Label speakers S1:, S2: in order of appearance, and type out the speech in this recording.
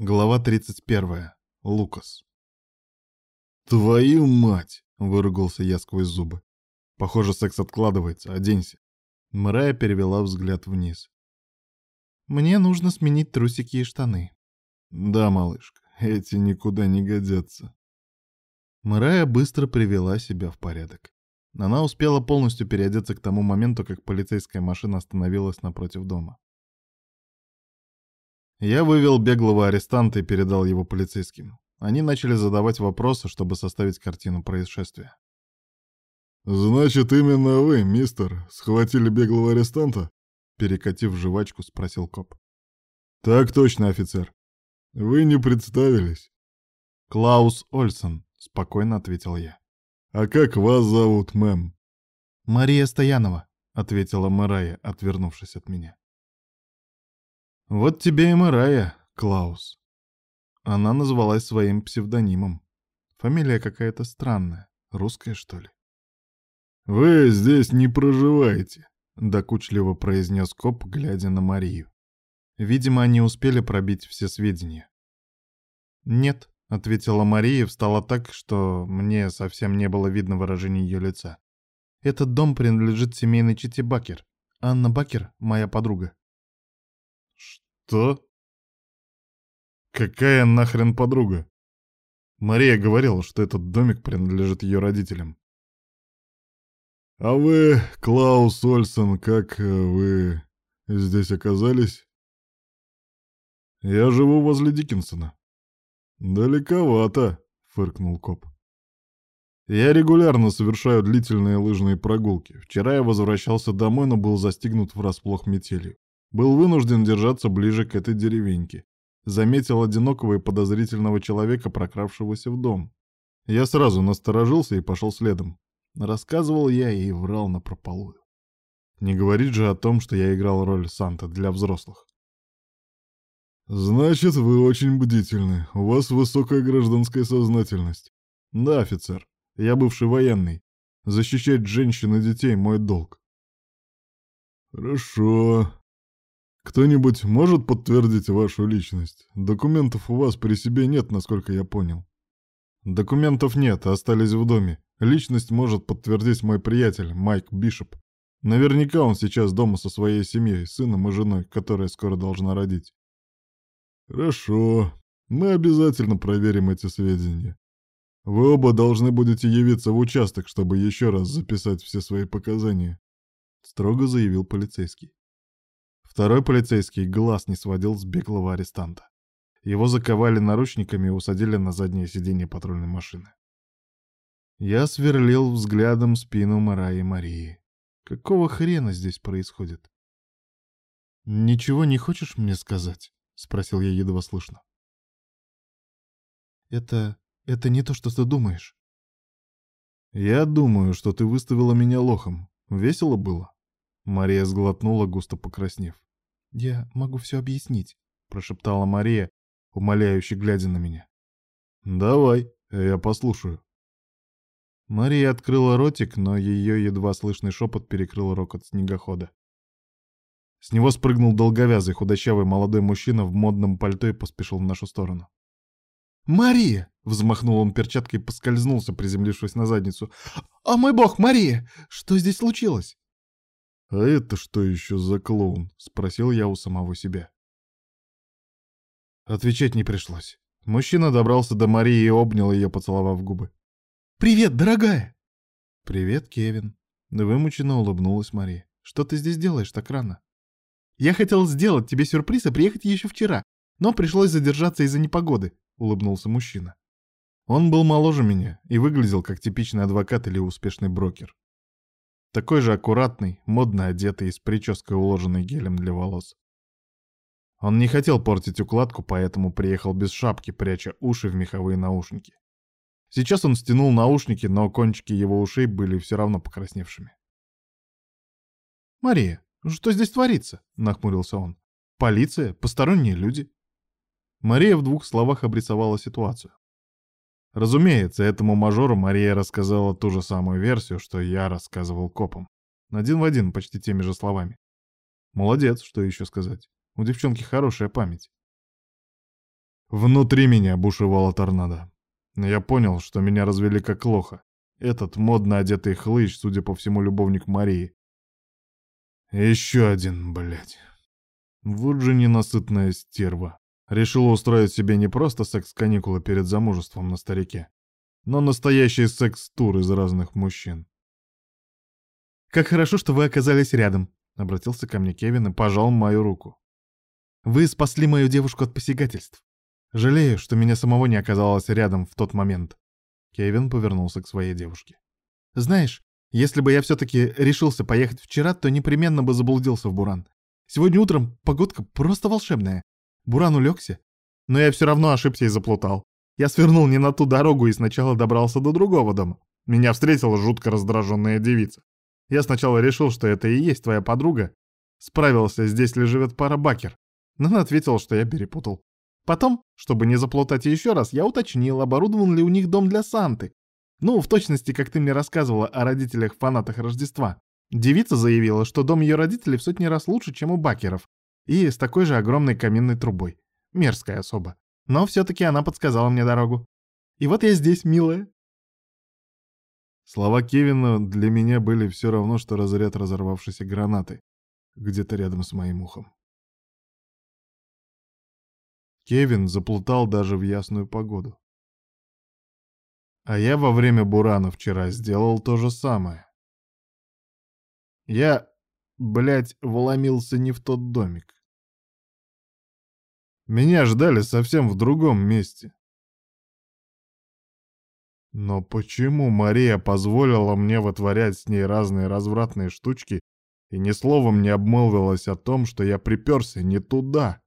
S1: Глава 31. Лукас. «Твою мать!» — выругался я сквозь зубы. «Похоже, секс откладывается. Оденься». Мрая перевела взгляд вниз.
S2: «Мне нужно сменить трусики и штаны».
S1: «Да, малышка, эти никуда не годятся».
S2: Мрая быстро привела себя в порядок. Она успела полностью переодеться к тому моменту, как полицейская машина остановилась напротив дома.
S1: Я вывел беглого арестанта и передал его полицейским. Они начали задавать вопросы, чтобы составить картину происшествия.
S3: «Значит, именно вы, мистер, схватили беглого арестанта?»
S1: Перекатив жвачку, спросил коп.
S3: «Так точно, офицер. Вы не представились».
S1: «Клаус Ольсон», — спокойно ответил я.
S3: «А как вас зовут, мэм?»
S1: «Мария Стоянова», — ответила Марая, отвернувшись от меня. Вот тебе и Марая, Клаус. Она называлась своим псевдонимом. Фамилия какая-то странная, русская, что ли.
S3: «Вы здесь не проживаете», —
S1: докучливо произнес коп, глядя на Марию. Видимо, они успели пробить все сведения. «Нет», — ответила Мария и встала так, что мне совсем не было видно выражения ее лица. «Этот дом принадлежит семейной чете Бакер. Анна Бакер — моя подруга».
S3: «Что? Какая нахрен подруга?»
S1: Мария говорила, что этот домик принадлежит ее родителям.
S3: «А вы, Клаус Ольсен, как э, вы здесь оказались?»
S1: «Я живу возле Диккенсона».
S3: «Далековато», — фыркнул коп.
S1: «Я регулярно совершаю длительные лыжные прогулки. Вчера я возвращался домой, но был застигнут врасплох метелью. Был вынужден держаться ближе к этой деревеньке. Заметил одинокого и подозрительного человека, прокравшегося в дом. Я сразу насторожился и пошел следом. Рассказывал я и врал напропалую. Не говорит же о том, что я играл роль Санта для взрослых.
S3: «Значит, вы очень бдительны. У вас высокая гражданская сознательность».
S1: «Да, офицер. Я бывший военный. Защищать женщин и детей — мой долг».
S3: «Хорошо. Кто-нибудь может подтвердить вашу личность? Документов у вас при себе нет, насколько я понял.
S1: Документов нет, остались в доме. Личность может подтвердить мой приятель, Майк Бишоп. Наверняка он сейчас дома со своей семьей, сыном и женой, которая скоро должна родить.
S3: Хорошо. Мы обязательно проверим эти сведения. Вы оба должны будете явиться в участок, чтобы еще раз записать все свои показания.
S1: Строго заявил полицейский. Второй полицейский глаз не сводил с беглого арестанта. Его заковали наручниками и усадили на заднее сиденье патрульной машины. Я сверлил взглядом спину Мараи Марии. Какого хрена здесь происходит? «Ничего не хочешь мне сказать?» — спросил я едва слышно. «Это... это не то, что ты думаешь». «Я думаю, что ты выставила меня лохом. Весело было?» Мария сглотнула, густо покраснев. «Я могу все объяснить», — прошептала Мария, умоляюще глядя на меня. «Давай, я послушаю». Мария открыла ротик, но ее едва слышный шепот перекрыл рокот снегохода. С него спрыгнул долговязый худощавый молодой мужчина в модном пальто и поспешил в нашу сторону. «Мария!» — взмахнул он перчаткой и поскользнулся, приземлившись на задницу. «О мой бог, Мария! Что здесь случилось?»
S3: «А это что еще за клоун?» — спросил я у самого себя.
S1: Отвечать не пришлось. Мужчина добрался до Марии и обнял ее, поцеловав губы.
S2: «Привет, дорогая!»
S1: «Привет, Кевин!» Вымученно улыбнулась Мария. «Что ты здесь делаешь так рано?»
S2: «Я хотел сделать тебе сюрприз и приехать еще вчера, но пришлось задержаться из-за непогоды», — улыбнулся мужчина.
S1: Он был моложе меня и выглядел как типичный адвокат или успешный брокер. Такой же аккуратный, модно одетый и с прической, уложенной гелем для волос. Он не хотел портить укладку, поэтому приехал без шапки, пряча уши в меховые наушники. Сейчас он стянул наушники, но кончики его ушей были все равно покрасневшими.
S2: «Мария, что здесь творится?» — нахмурился он. «Полиция? Посторонние люди?»
S1: Мария в двух словах обрисовала ситуацию. Разумеется, этому мажору Мария рассказала ту же самую версию, что я рассказывал копам. Один в один, почти теми же словами. Молодец, что еще сказать. У девчонки хорошая память. Внутри меня бушевала торнадо. Я понял, что меня развели как лоха. Этот модно одетый хлыщ, судя по всему, любовник Марии. Еще один, блядь. Вот же ненасытная стерва. Решила устроить себе не просто секс-каникулы перед замужеством на старике, но настоящий секс-тур из разных мужчин.
S2: «Как хорошо, что вы оказались рядом», — обратился ко мне Кевин и пожал мою руку. «Вы спасли мою девушку от посягательств. Жалею, что меня самого не оказалось рядом в тот момент». Кевин повернулся к своей девушке. «Знаешь, если бы я все-таки решился поехать вчера, то непременно бы заблудился в Буран. Сегодня утром погодка просто волшебная. Буран улегся, но я все равно ошибся и заплутал. Я свернул не на ту дорогу и сначала добрался до другого дома. Меня встретила жутко раздраженная девица. Я сначала решил, что это и есть твоя подруга. Справился, здесь ли живет пара Бакер. Но она ответила, что я перепутал. Потом, чтобы не заплутать еще раз, я уточнил, оборудован ли у них дом для Санты. Ну, в точности, как ты мне рассказывала о родителях-фанатах Рождества. Девица заявила, что дом ее родителей в сотни раз лучше, чем у Бакеров. И с такой же огромной каминной трубой. Мерзкая особа. Но все-таки она подсказала мне дорогу. И вот я здесь, милая.
S1: Слова Кевина для меня были все равно, что разряд разорвавшейся гранаты где-то рядом с моим ухом. Кевин заплутал даже в ясную погоду. А я во время бурана вчера сделал то же самое. Я, блядь, вломился не в тот домик. Меня ждали совсем в другом месте. Но почему Мария позволила мне вытворять с ней разные развратные штучки и ни словом не обмолвилась о том, что я приперся не туда?